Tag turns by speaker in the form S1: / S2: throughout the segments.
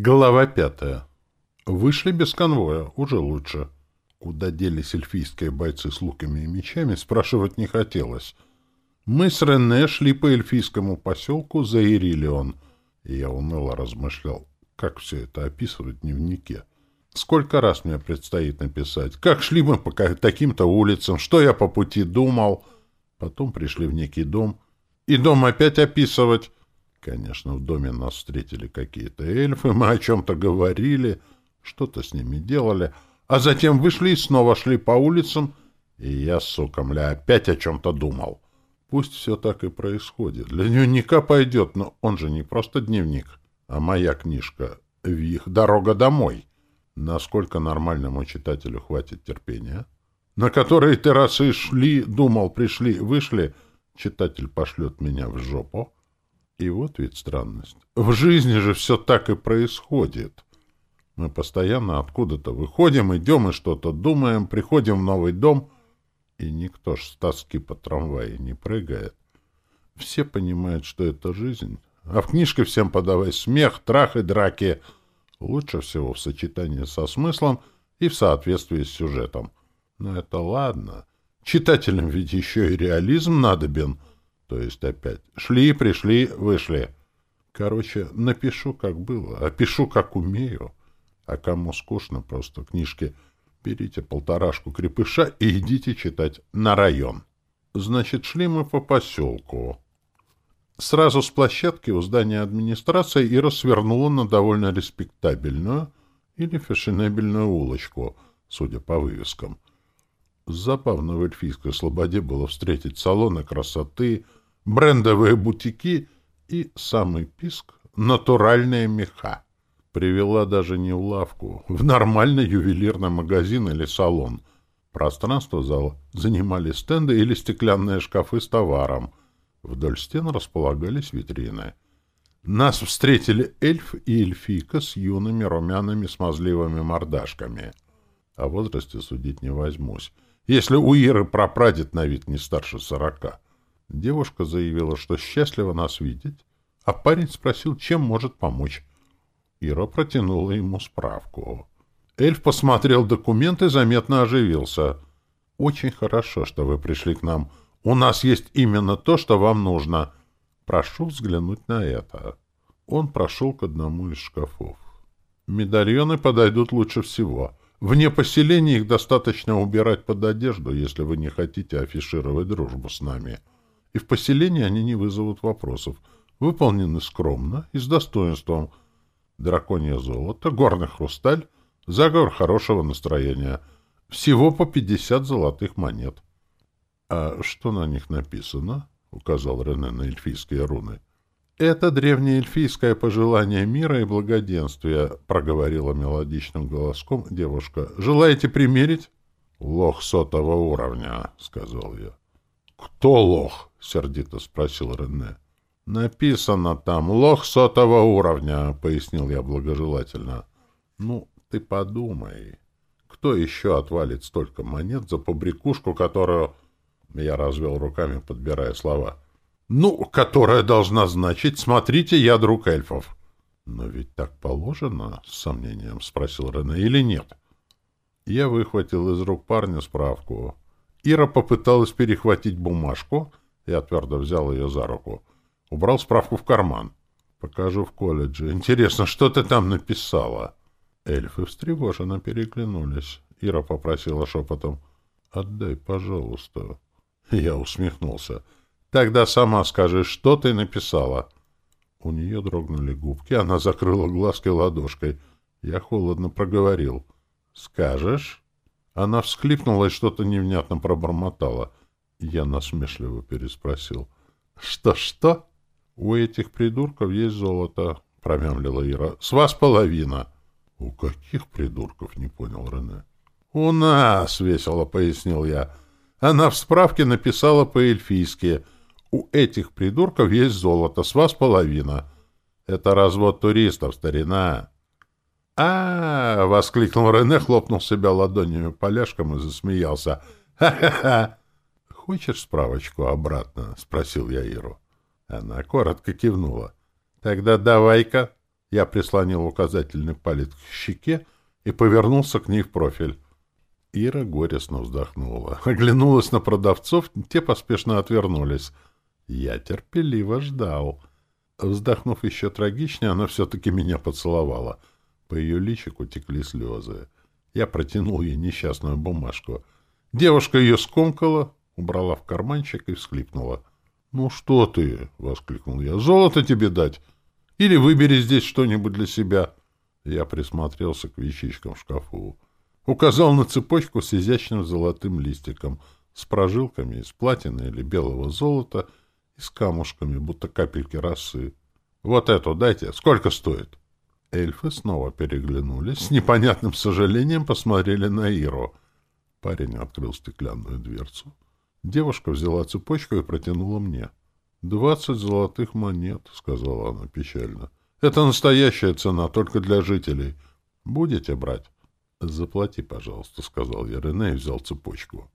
S1: Глава пятая. Вышли без конвоя, уже лучше. Куда делись эльфийские бойцы с луками и мечами, спрашивать не хотелось. Мы с Рене шли по эльфийскому поселку за Ирилион, и я уныло размышлял, как все это описывать в дневнике. Сколько раз мне предстоит написать, как шли мы по таким-то улицам, что я по пути думал. Потом пришли в некий дом, и дом опять описывать. Конечно, в доме нас встретили какие-то эльфы, мы о чем-то говорили, что-то с ними делали, а затем вышли и снова шли по улицам, и я, сука, мля, опять о чем-то думал. Пусть все так и происходит. Для дневника пойдет, но он же не просто дневник, а моя книжка «Вих. Дорога домой». Насколько нормальному читателю хватит терпения? На которые террасы шли, думал, пришли, вышли, читатель пошлет меня в жопу. И вот ведь странность. В жизни же все так и происходит. Мы постоянно откуда-то выходим, идем и что-то думаем, приходим в новый дом, и никто ж с тоски по трамвае не прыгает. Все понимают, что это жизнь. А в книжке всем подавай смех, трах и драки. Лучше всего в сочетании со смыслом и в соответствии с сюжетом. Но это ладно. Читателям ведь еще и реализм надобен — то есть опять шли, пришли, вышли. Короче, напишу, как было, опишу, как умею. А кому скучно просто книжки, берите полторашку крепыша и идите читать на район. Значит, шли мы по поселку. Сразу с площадки у здания администрации Ира свернула на довольно респектабельную или фешенебельную улочку, судя по вывескам. Забавно в эльфийской слободе было встретить салоны красоты, брендовые бутики и, самый писк, натуральные меха. Привела даже не в лавку, в нормальный ювелирный магазин или салон. Пространство зала занимали стенды или стеклянные шкафы с товаром. Вдоль стен располагались витрины. Нас встретили эльф и эльфийка с юными румяными смазливыми мордашками. О возрасте судить не возьмусь, если у Иры прапрадед на вид не старше сорока. Девушка заявила, что счастлива нас видеть, а парень спросил, чем может помочь. Ира протянула ему справку. Эльф посмотрел документы и заметно оживился. «Очень хорошо, что вы пришли к нам. У нас есть именно то, что вам нужно. Прошу взглянуть на это». Он прошел к одному из шкафов. «Медальоны подойдут лучше всего. Вне поселения их достаточно убирать под одежду, если вы не хотите афишировать дружбу с нами» и в поселении они не вызовут вопросов. Выполнены скромно и с достоинством. Драконье золото, горный хрусталь, заговор хорошего настроения. Всего по пятьдесят золотых монет. — А что на них написано? — указал Рене на эльфийские руны. — Это древнее эльфийское пожелание мира и благоденствия, — проговорила мелодичным голоском девушка. — Желаете примерить? — Лох сотого уровня, — сказал я. «Кто лох?» — сердито спросил Рене. «Написано там «лох сотого уровня», — пояснил я благожелательно. «Ну, ты подумай, кто еще отвалит столько монет за побрякушку, которую...» Я развел руками, подбирая слова. «Ну, которая должна значить, смотрите, я друг эльфов». «Но ведь так положено?» — с сомнением спросил Рене. «Или нет?» Я выхватил из рук парня справку. Ира попыталась перехватить бумажку, я твердо взял ее за руку. Убрал справку в карман. «Покажу в колледже. Интересно, что ты там написала?» Эльфы встревоженно переглянулись. Ира попросила шепотом. «Отдай, пожалуйста». Я усмехнулся. «Тогда сама скажи, что ты написала?» У нее дрогнули губки, она закрыла глазки ладошкой. Я холодно проговорил. «Скажешь?» Она всхлипнула и что-то невнятно пробормотала. Я насмешливо переспросил. «Что-что?» «У этих придурков есть золото», — промямлила Ира. «С вас половина». «У каких придурков?» — не понял Рене. «У нас», — весело пояснил я. Она в справке написала по-эльфийски. «У этих придурков есть золото, с вас половина». «Это развод туристов, старина» а, воскликнул Рене, хлопнул себя ладонями поляшком и засмеялся. «Ха-ха-ха!» «Хочешь справочку обратно?» — спросил я Иру. Она коротко кивнула. «Тогда давай-ка». Я прислонил указательный палец к щеке и повернулся к ней в профиль. Ира горестно вздохнула. Оглянулась на продавцов, те поспешно отвернулись. Я терпеливо ждал. Вздохнув еще трагичнее, она все-таки меня поцеловала. По ее личику текли слезы. Я протянул ей несчастную бумажку. Девушка ее скомкала, убрала в карманчик и всхлипнула. — Ну что ты? — воскликнул я. — Золото тебе дать? Или выбери здесь что-нибудь для себя. Я присмотрелся к вещичкам в шкафу. Указал на цепочку с изящным золотым листиком, с прожилками из платины или белого золота и с камушками, будто капельки росы. «Вот эту дайте. Сколько стоит?» Эльфы снова переглянулись, с непонятным сожалением посмотрели на Иру. Парень открыл стеклянную дверцу. Девушка взяла цепочку и протянула мне. «Двадцать золотых монет», — сказала она печально. «Это настоящая цена, только для жителей. Будете брать?» «Заплати, пожалуйста», — сказал я Рене и взял цепочку.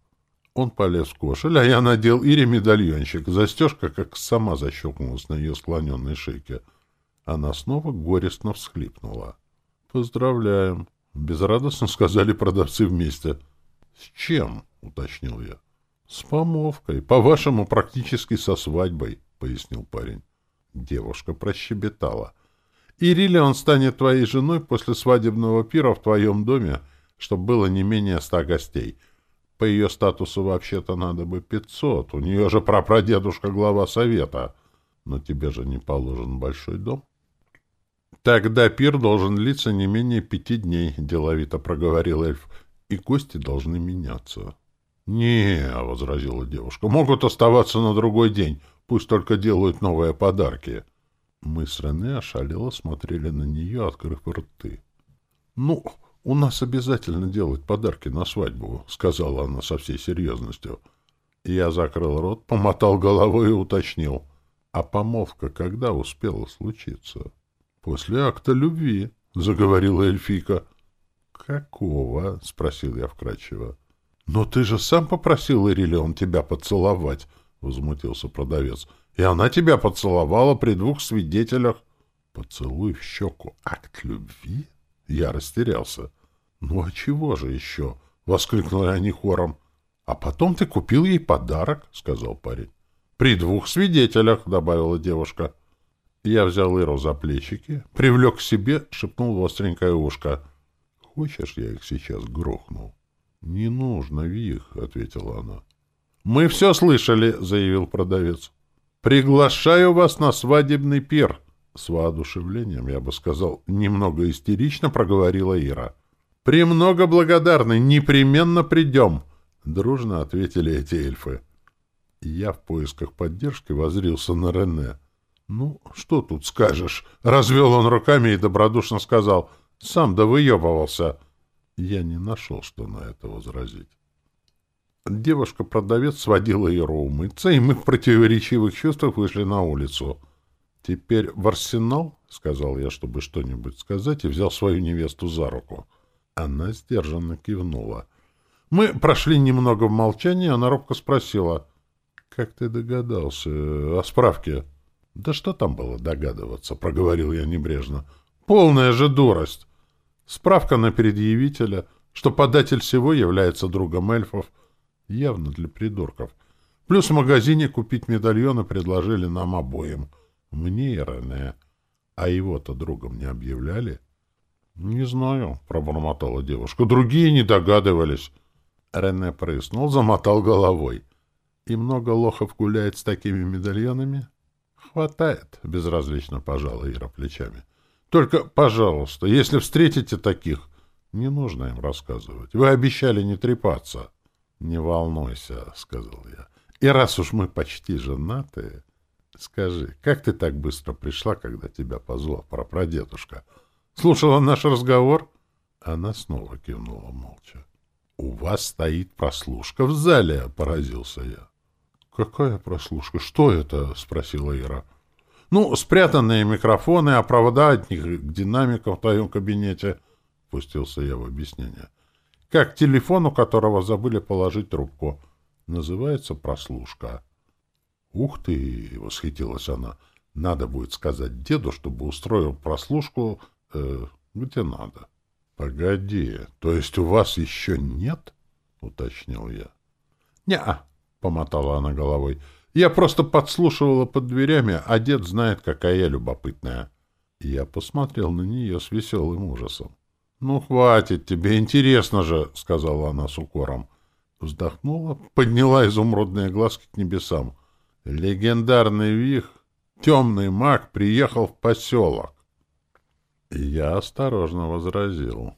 S1: Он полез в кошель, а я надел Ире медальончик. Застежка как сама защелкнулась на ее склоненной шейке. Она снова горестно всхлипнула. «Поздравляем!» — безрадостно сказали продавцы вместе. «С чем?» — уточнил я. «С помолвкой. По-вашему, практически со свадьбой», — пояснил парень. Девушка прощебетала. «Ирилион станет твоей женой после свадебного пира в твоем доме, чтобы было не менее ста гостей. По ее статусу вообще-то надо бы пятьсот. У нее же прапрадедушка глава совета. Но тебе же не положен большой дом». «Тогда пир должен длиться не менее пяти дней», — деловито проговорил эльф, — «и гости должны меняться». «Не», — возразила девушка, — «могут оставаться на другой день, пусть только делают новые подарки». Мы с Рене ошалело смотрели на нее, открыв рты. «Ну, у нас обязательно делать подарки на свадьбу», — сказала она со всей серьезностью. Я закрыл рот, помотал головой и уточнил. «А помолвка когда успела случиться?» «После акта любви», — заговорила эльфийка. «Какого?» — спросил я вкратчиво. «Но ты же сам попросил Ирилион тебя поцеловать», — возмутился продавец. «И она тебя поцеловала при двух свидетелях». «Поцелуй в щеку. Акт любви?» Я растерялся. «Ну а чего же еще?» — воскликнули они хором. «А потом ты купил ей подарок», — сказал парень. «При двух свидетелях», — добавила девушка. Я взял Иру за плечики, привлек к себе, шепнул в остренькое ушко. «Хочешь, я их сейчас грохну?» «Не нужно, Вих», — ответила она. «Мы все слышали», — заявил продавец. «Приглашаю вас на свадебный пир». С воодушевлением, я бы сказал, немного истерично проговорила Ира. «Премного благодарны, непременно придем», — дружно ответили эти эльфы. Я в поисках поддержки возрился на Рене. «Ну, что тут скажешь?» — развел он руками и добродушно сказал. «Сам да выебывался». Я не нашел, что на это возразить. Девушка-продавец сводила ее умыться, и мы в противоречивых чувствах вышли на улицу. «Теперь в арсенал?» — сказал я, чтобы что-нибудь сказать, и взял свою невесту за руку. Она сдержанно кивнула. Мы прошли немного в молчании, она робко спросила. «Как ты догадался о справке?» «Да что там было догадываться?» — проговорил я небрежно. «Полная же дурость!» Справка на предъявителя, что податель всего является другом эльфов, явно для придурков. Плюс в магазине купить медальоны предложили нам обоим. Мне и Рене. А его-то другом не объявляли? — Не знаю, — пробормотала девушка. Другие не догадывались. Рене прыснул, замотал головой. — И много лохов гуляет с такими медальонами? — Хватает, — безразлично пожала Ира плечами. — только, пожалуйста, если встретите таких, не нужно им рассказывать. Вы обещали не трепаться. — Не волнуйся, — сказал я. — И раз уж мы почти женаты, скажи, как ты так быстро пришла, когда тебя позвал прапрадедушка? Слушала наш разговор? Она снова кивнула молча. — У вас стоит прослушка в зале, — поразился я. — Какая прослушка? Что это? — спросила Ира. Ну, спрятанные микрофоны, а провода от них к динамикам в твоем кабинете, — пустился я в объяснение. Как телефон, у которого забыли положить трубку. Называется прослушка. — Ух ты! — восхитилась она. Надо будет сказать деду, чтобы устроил прослушку э, где надо. — Погоди, то есть у вас еще нет? — уточнил я. — Не-а, — помотала она головой. — Я просто подслушивала под дверями, а дед знает, какая я любопытная. Я посмотрел на нее с веселым ужасом. — Ну, хватит тебе, интересно же, — сказала она с укором. Вздохнула, подняла изумрудные глазки к небесам. Легендарный вих, темный маг, приехал в поселок. Я осторожно возразил.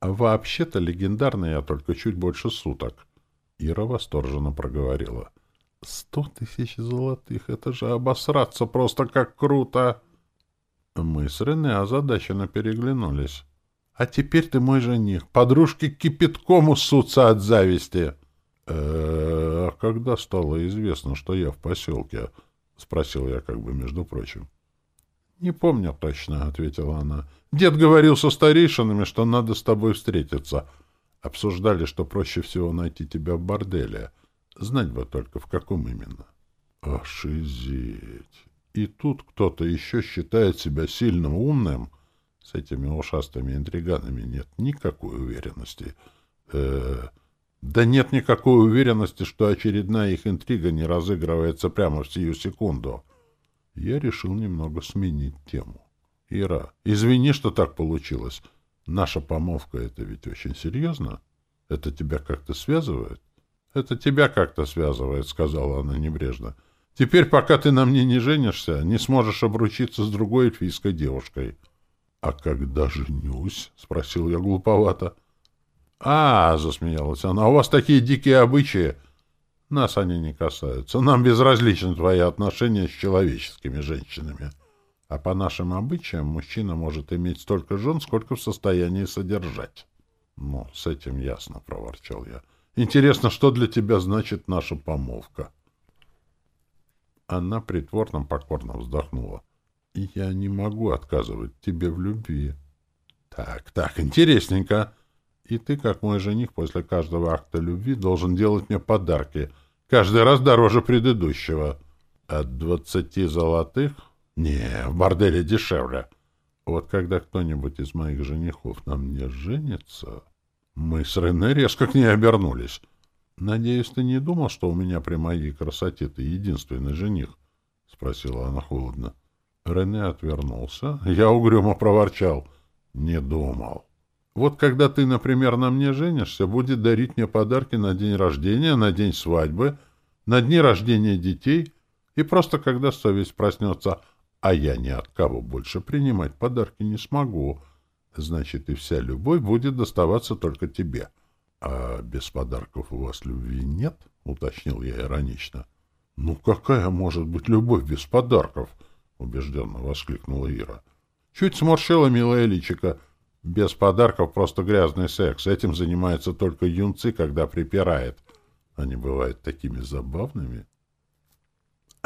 S1: А вообще-то легендарный я только чуть больше суток. Ира восторженно проговорила. Сто тысяч золотых, это же обосраться просто как круто! Мы с Рене озадаченно переглянулись. А теперь ты мой жених. Подружки кипятком усутся от зависти. Э -э, а когда стало известно, что я в поселке? Спросил я как бы между прочим. Не помню точно, ответила она. Дед говорил со старейшинами, что надо с тобой встретиться. Обсуждали, что проще всего найти тебя в борделе. Знать бы только, в каком именно. Ошизеть! И тут кто-то еще считает себя сильным умным. С этими ушастыми интриганами нет никакой уверенности. Э -э да нет никакой уверенности, что очередная их интрига не разыгрывается прямо в сию секунду. Я решил немного сменить тему. Ира, извини, что так получилось. Наша помолвка — это ведь очень серьезно. Это тебя как-то связывает? Это тебя как-то связывает, — сказала она небрежно. Теперь, пока ты на мне не женишься, не сможешь обручиться с другой эльфийской девушкой. — А когда женюсь? — спросил я глуповато. — А, — засмеялась она, — у вас такие дикие обычаи. Нас они не касаются. Нам безразличны твои отношения с человеческими женщинами. А по нашим обычаям мужчина может иметь столько жен, сколько в состоянии содержать. — Ну, с этим ясно, — проворчал я. — Интересно, что для тебя значит наша помолвка? — она притворно покорно вздохнула. — Я не могу отказывать тебе в любви. — Так, так, интересненько. И ты, как мой жених, после каждого акта любви должен делать мне подарки. Каждый раз дороже предыдущего. От двадцати золотых? Не, в борделе дешевле. Вот когда кто-нибудь из моих женихов на мне женится... Мы с Рене резко к ней обернулись. — Надеюсь, ты не думал, что у меня при моей красоте ты единственный жених? — спросила она холодно. Рене отвернулся. Я угрюмо проворчал. — Не думал. Вот когда ты, например, на мне женишься, будет дарить мне подарки на день рождения, на день свадьбы, на дни рождения детей, и просто когда совесть проснется, а я ни от кого больше принимать подарки не смогу, значит, и вся любовь будет доставаться только тебе. —— А без подарков у вас любви нет? — уточнил я иронично. — Ну какая может быть любовь без подарков? — убежденно воскликнула Ира. Чуть сморщила милая личика. Без подарков просто грязный секс. Этим занимаются только юнцы, когда припирает. Они бывают такими забавными.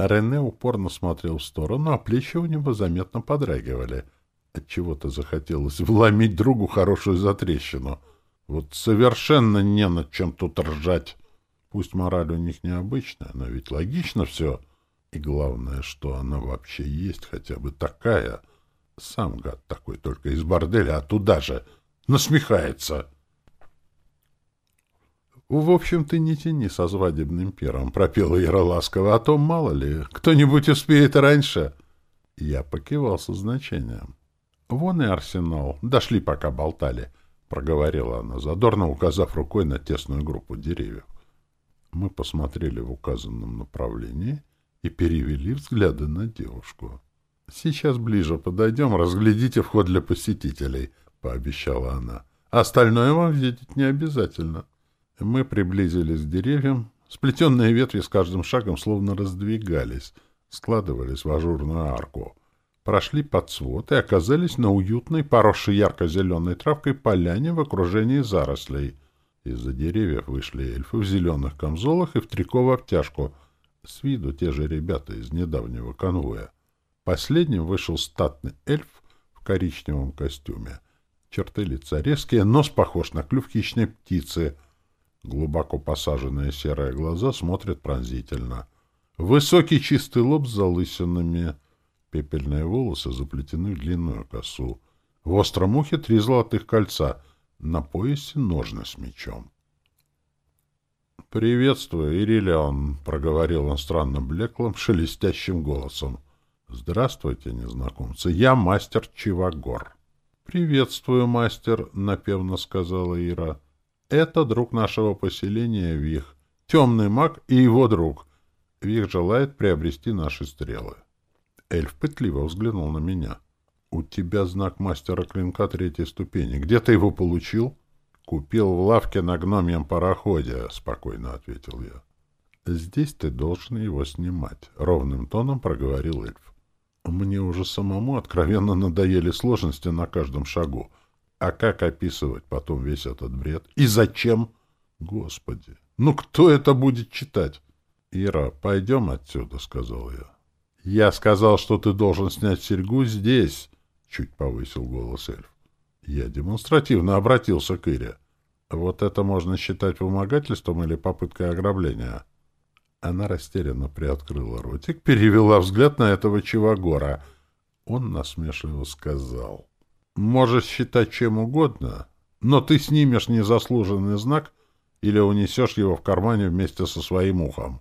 S1: Рене упорно смотрел в сторону, а плечи у него заметно подрагивали. Отчего-то захотелось вломить другу хорошую затрещину — вот совершенно не над чем тут ржать. Пусть мораль у них необычная, но ведь логично все. И главное, что она вообще есть хотя бы такая. Сам гад такой, только из борделя, а туда же. Насмехается. «В общем, ты не тяни со свадебным пиром», — пропела Ира ласково, «а то, мало ли, кто-нибудь успеет раньше». Я покивал со значением. «Вон и арсенал. Дошли, пока болтали» проговорила она, задорно указав рукой на тесную группу деревьев. Мы посмотрели в указанном направлении и перевели взгляды на девушку. «Сейчас ближе подойдем, разглядите вход для посетителей», — пообещала она. «Остальное вам видеть не обязательно». Мы приблизились к деревьям. Сплетенные ветви с каждым шагом словно раздвигались, складывались в ажурную арку прошли под свод и оказались на уютной, поросшей ярко-зеленой травкой поляне в окружении зарослей. Из-за деревьев вышли эльфы в зеленых камзолах и в трико в обтяжку. С виду те же ребята из недавнего конвоя. Последним вышел статный эльф в коричневом костюме. Черты лица резкие, нос похож на клюв хищной птицы. Глубоко посаженные серые глаза смотрят пронзительно. Высокий чистый лоб с залысинами — Пепельные волосы заплетены в длинную косу. В остром ухе три золотых кольца. На поясе ножны с мечом. «Приветствую, Ирилион», — проговорил он странно блеклым, шелестящим голосом. «Здравствуйте, незнакомцы. Я мастер Чивагор». «Приветствую, мастер», — напевно сказала Ира. «Это друг нашего поселения Вих, темный маг и его друг. Вих желает приобрести наши стрелы». Эльф пытливо взглянул на меня. «У тебя знак мастера клинка третьей ступени. Где ты его получил?» «Купил в лавке на гномьем пароходе», — спокойно ответил я. «Здесь ты должен его снимать», — ровным тоном проговорил эльф. «Мне уже самому откровенно надоели сложности на каждом шагу. А как описывать потом весь этот бред? И зачем? Господи, ну кто это будет читать?» «Ира, пойдем отсюда», — сказал я. «Я сказал, что ты должен снять серьгу здесь», — чуть повысил голос эльф. Я демонстративно обратился к Ире. Вот это можно считать вымогательством или попыткой ограбления? Она растерянно приоткрыла ротик, перевела взгляд на этого Чивагора. Он насмешливо сказал. «Можешь считать чем угодно, но ты снимешь незаслуженный знак или унесешь его в кармане вместе со своим ухом».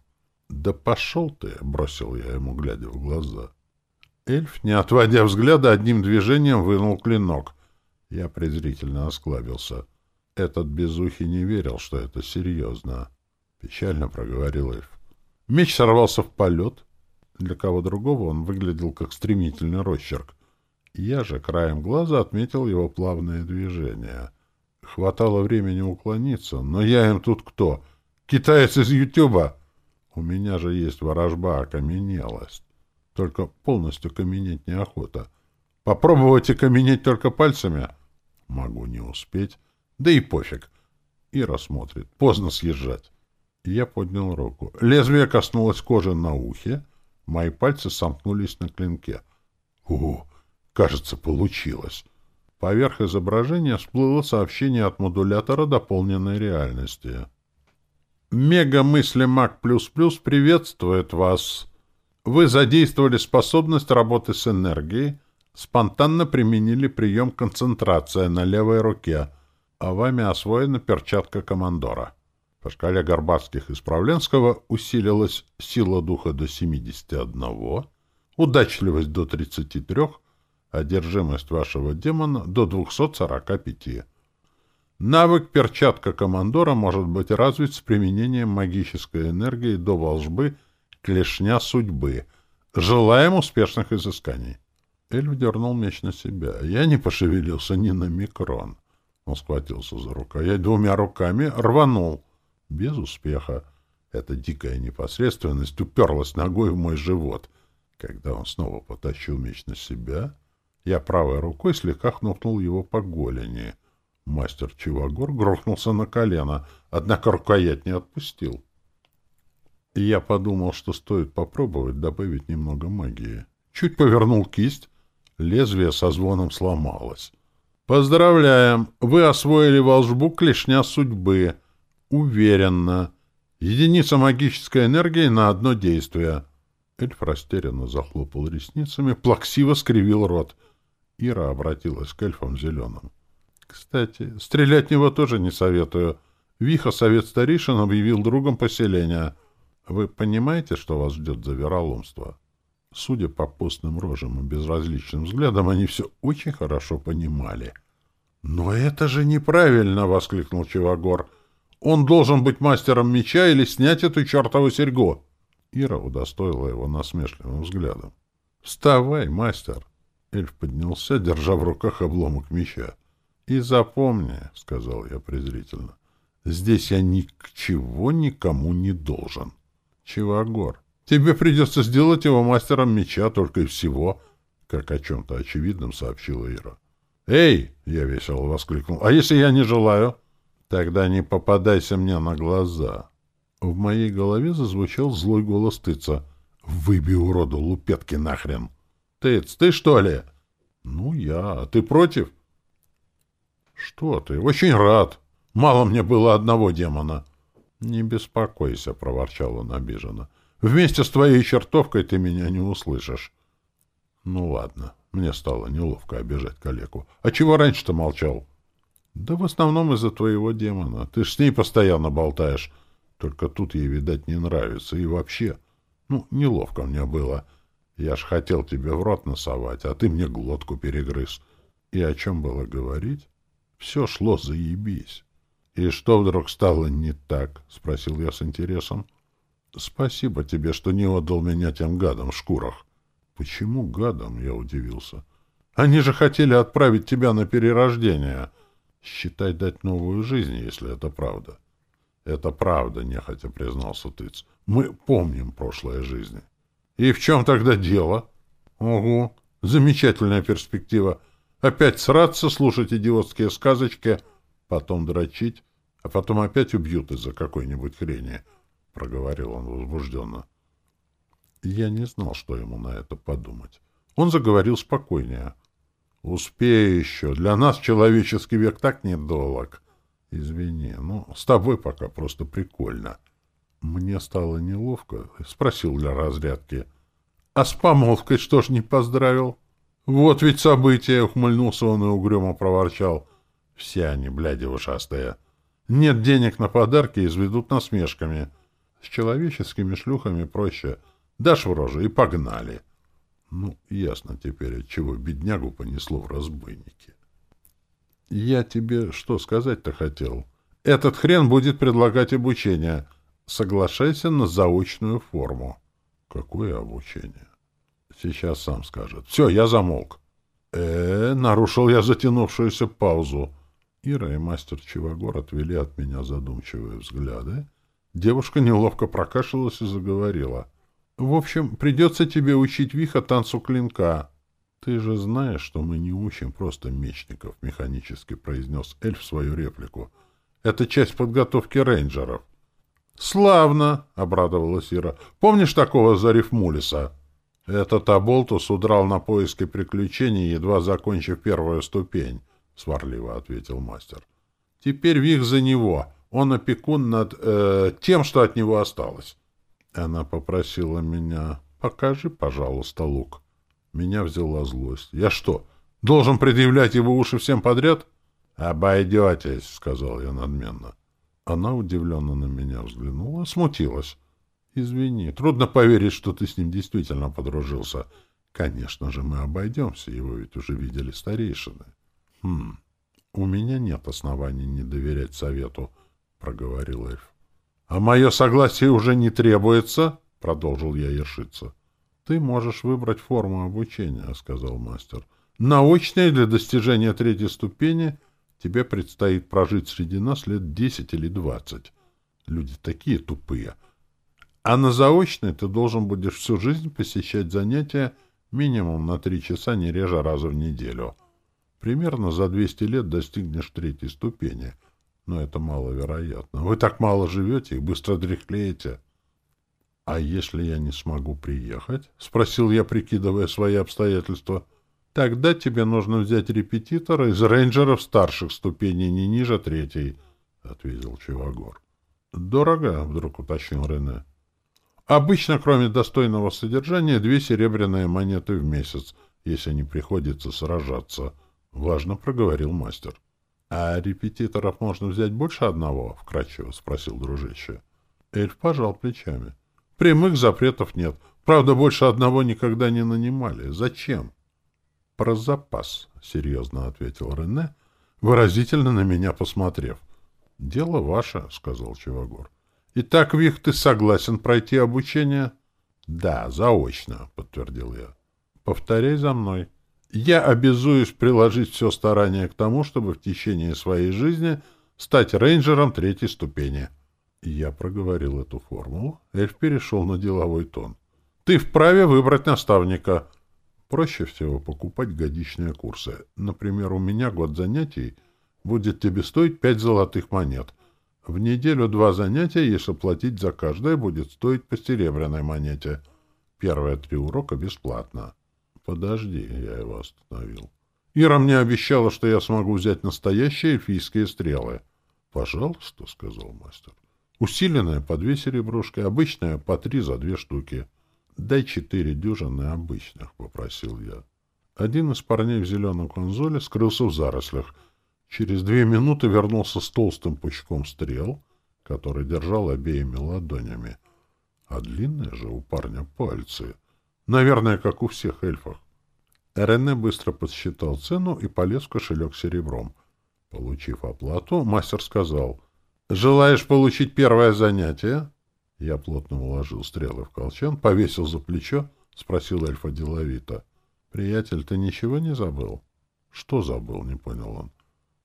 S1: «Да пошел ты!» — бросил я ему, глядя в глаза. Эльф, не отводя взгляда, одним движением вынул клинок. Я презрительно осклабился. Этот безухий не верил, что это серьезно. Печально проговорил эльф. Меч сорвался в полет. Для кого другого он выглядел как стремительный росчерк. Я же краем глаза отметил его плавное движение. Хватало времени уклониться, но я им тут кто? Китаец из Ютуба! У меня же есть ворожба, окаменелость. Только полностью каменеть неохота. Попробовать окаменеть только пальцами — Могу не успеть. Да и пофиг. Ира смотрит. Поздно съезжать. Я поднял руку. Лезвие коснулось кожи на ухе. Мои пальцы сомкнулись на клинке. Кажется, получилось. Поверх изображения всплыло сообщение от модулятора дополненной реальности. «Мега-мысли Мак Плюс Плюс приветствует вас. Вы задействовали способность работы с энергией, Спонтанно применили прием концентрация на левой руке, а вами освоена перчатка командора. По шкале Горбатских и Справленского усилилась сила духа до 71, удачливость до 33, одержимость вашего демона до 245. Навык перчатка командора может быть развит с применением магической энергии до волжбы клешня судьбы. Желаем успешных изысканий. Эльф дернул меч на себя. Я не пошевелился ни на микрон. Он схватился за рукоять двумя руками, рванул. Без успеха. Эта дикая непосредственность уперлась ногой в мой живот. Когда он снова потащил меч на себя, я правой рукой слегка хнукнул его по голени. Мастер Чивагор грохнулся на колено, однако рукоять не отпустил. И я подумал, что стоит попробовать добавить немного магии. Чуть повернул кисть, Лезвие со звоном сломалось. «Поздравляем! Вы освоили волшбу клешня судьбы. Уверенно. Единица магической энергии на одно действие». Эльф растерянно захлопал ресницами, плаксиво скривил рот. Ира обратилась к эльфам зеленым. «Кстати, стрелять в него тоже не советую. Виха совет старейшин объявил другом поселения. Вы понимаете, что вас ждет за вероломство?» Судя по постным рожам и безразличным взглядам, они все очень хорошо понимали. «Но это же неправильно!» — воскликнул Чивагор. «Он должен быть мастером меча или снять эту чертову серьгу!» Ира удостоила его насмешливым взглядом. «Вставай, мастер!» Эльф поднялся, держа в руках обломок меча. «И запомни», — сказал я презрительно, — «здесь я ни к чего никому не должен». «Чивагор, Тебе придется сделать его мастером меча только и всего, — как о чем-то очевидном сообщила Ира. «Эй!» — я весело воскликнул. «А если я не желаю?» «Тогда не попадайся мне на глаза». В моей голове зазвучал злой голос Тыца. «Выбей уроду лупетки нахрен!» «Тыц, ты что ли?» «Ну, я. А ты против?» «Что ты? Очень рад. Мало мне было одного демона». «Не беспокойся», — проворчал он обиженно. Вместе с твоей чертовкой ты меня не услышишь. Ну ладно, мне стало неловко обижать коллегу. А чего раньше-то молчал? Да в основном из-за твоего демона. Ты ж с ней постоянно болтаешь. Только тут ей, видать, не нравится. И вообще, ну, неловко мне было. Я ж хотел тебе в рот носовать, а ты мне глотку перегрыз. И о чем было говорить? Все шло заебись. И что вдруг стало не так? — спросил я с интересом. — Спасибо тебе, что не отдал меня тем гадам в шкурах. — Почему гадам? — я удивился. — Они же хотели отправить тебя на перерождение. Считай дать новую жизнь, если это правда. — Это правда, — нехотя признался Тыц. — Мы помним прошлое жизни. — И в чем тогда дело? — Ого, замечательная перспектива. Опять сраться, слушать идиотские сказочки, потом дрочить, а потом опять убьют из-за какой-нибудь хрени, — проговорил он возбужденно. Я не знал, что ему на это подумать. Он заговорил спокойнее. — Успею еще. Для нас человеческий век так недолг. — Извини, ну, с тобой пока просто прикольно. Мне стало неловко. Спросил для разрядки. — А с помолвкой что ж не поздравил? — «Вот ведь событие!» — ухмыльнулся он и угрюмо проворчал. «Все они, бляди ушастые. Нет денег на подарки, изведут насмешками. С человеческими шлюхами проще. Дашь в рожу и погнали». Ну, ясно теперь, отчего беднягу понесло в разбойники. «Я тебе что сказать-то хотел? Этот хрен будет предлагать обучение. Соглашайся на заочную форму». «Какое обучение?» Сейчас сам скажет. Все, я замолк. э, -э нарушил я затянувшуюся паузу. Ира и мастер Чивагор отвели от меня задумчивые взгляды. Девушка неловко прокашлялась и заговорила. — В общем, придется тебе учить Виха танцу клинка. — Ты же знаешь, что мы не учим просто мечников, — механически произнес эльф свою реплику. — Это часть подготовки рейнджеров. — Славно! — обрадовалась Ира. — Помнишь такого Зарифмулиса? — этот Аболтус удрал на поиски приключений, едва закончив первую ступень, — сварливо ответил мастер. — Теперь Вих за него. Он опекун над э, тем, что от него осталось. Она попросила меня, покажи, пожалуйста, лук. Меня взяла злость. Я что, должен предъявлять его уши всем подряд? — Обойдетесь, — сказал я надменно. Она удивленно на меня взглянула, смутилась. Извини, трудно поверить, что ты с ним действительно подружился. Конечно же, мы обойдемся, его ведь уже видели старейшины. Хм, у меня нет оснований не доверять совету, — проговорил эльф. — А мое согласие уже не требуется, — продолжил я ершиться. — Ты можешь выбрать форму обучения, — сказал мастер. — Научная для достижения третьей ступени тебе предстоит прожить среди нас лет десять или двадцать. Люди такие тупые — а на заочной ты должен будешь всю жизнь посещать занятия минимум на три часа, не реже раза в неделю. Примерно за 200 лет достигнешь третьей ступени. Но это маловероятно. Вы так мало живете и быстро дряхлеете. — А если я не смогу приехать? — спросил я, прикидывая свои обстоятельства. — Тогда тебе нужно взять репетитора из рейнджеров старших ступеней, не ниже третьей, — ответил Чивагор. — Дорого, — вдруг уточнил Рене. Обычно, кроме достойного содержания, две серебряные монеты в месяц, если не приходится сражаться, — важно проговорил мастер. — А репетиторов можно взять больше одного? — вкратчиво спросил дружище. Эльф пожал плечами. — Прямых запретов нет. Правда, больше одного никогда не нанимали. Зачем? — Про запас, — серьезно ответил Рене, выразительно на меня посмотрев. — Дело ваше, — сказал Чивагор. — Итак, Вих, ты согласен пройти обучение? Да, заочно, подтвердил я. Повторяй за мной. Я обязуюсь приложить все старание к тому, чтобы в течение своей жизни стать рейнджером третьей ступени. Я проговорил эту формулу. Эльф перешел на деловой тон. Ты вправе выбрать наставника. Проще всего покупать годичные курсы. Например, у меня год занятий будет тебе стоить пять золотых монет. В неделю два занятия, если платить за каждое, будет стоить по серебряной монете. Первые три урока бесплатно. Подожди, я его остановил. Ира мне обещала, что я смогу взять настоящие эльфийские стрелы. Пожалуйста, сказал мастер. Усиленная по две серебрушки, обычная по три за две штуки. Дай четыре дюжины обычных, — попросил я. Один из парней в зеленом конзоле скрылся в зарослях. Через две минуты вернулся с толстым пучком стрел, который держал обеими ладонями. А длинные же у парня пальцы. Наверное, как у всех эльфов. Рене быстро подсчитал цену и полез в кошелек серебром. Получив оплату, мастер сказал, «Желаешь получить первое занятие?» Я плотно уложил стрелы в колчан, повесил за плечо, спросил эльфа деловито. «Приятель, ты ничего не забыл?» «Что забыл?» — не понял он.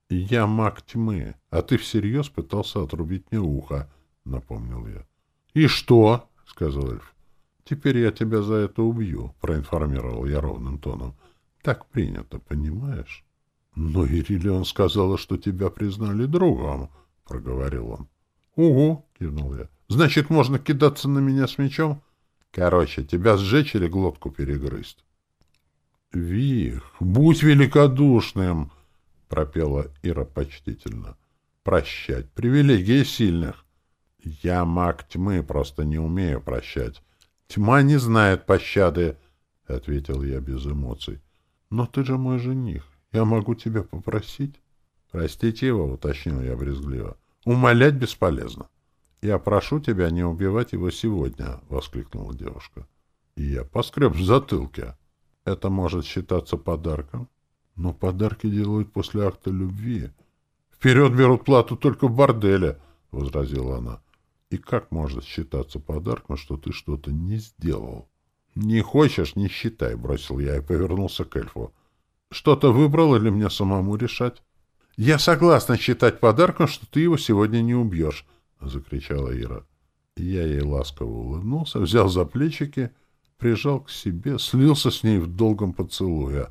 S1: «Я маг тьмы, а ты всерьез пытался отрубить мне ухо», — напомнил я. «И что?» — сказал эльф. «Теперь я тебя за это убью», — проинформировал я ровным тоном. «Так принято, понимаешь?» «Но Ирилион сказала, что тебя признали другом», — проговорил он. «Угу», — кивнул я. «Значит, можно кидаться на меня с мечом?» «Короче, тебя сжечь или глотку перегрызть?» «Вих, будь великодушным!» — пропела Ира почтительно. «Прощать. Привилегии сильных. Я маг тьмы, просто не умею прощать. Тьма не знает пощады», — ответил я без эмоций. «Но ты же мой жених. Я могу тебя попросить?» «Простите его», — уточнил я брезгливо. «Умолять бесполезно». «Я прошу тебя не убивать его сегодня», — воскликнула девушка. И я поскреб в затылке. Это может считаться подарком. Но подарки делают после акта любви. Вперед берут плату только в борделе, — возразила она. И как может считаться подарком, что ты что-то не сделал? Не хочешь — не считай, — бросил я и повернулся к эльфу. Что-то выбрал или мне самому решать? Я согласна считать подарком, что ты его сегодня не убьешь, — закричала Ира. Я ей ласково улыбнулся, взял за плечики — прижал к себе, слился с ней в долгом поцелуе.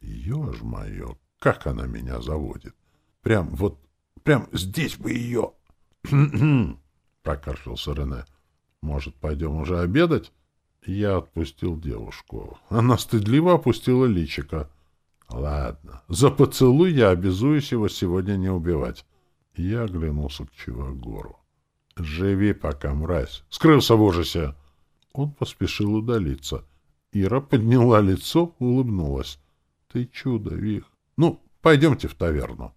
S1: Ё ж моё, как она меня заводит! Прям вот, прям здесь бы ее! — прокашлялся Рене. — Может, пойдем уже обедать? Я отпустил девушку. Она стыдливо опустила личико. — Ладно, за поцелуй я обязуюсь его сегодня не убивать. Я оглянулся к Чивагору. — Живи пока, мразь! Скрылся в ужасе! Он поспешил удалиться. Ира подняла лицо, улыбнулась. — Ты чудо, Вих. Ну, пойдемте в таверну.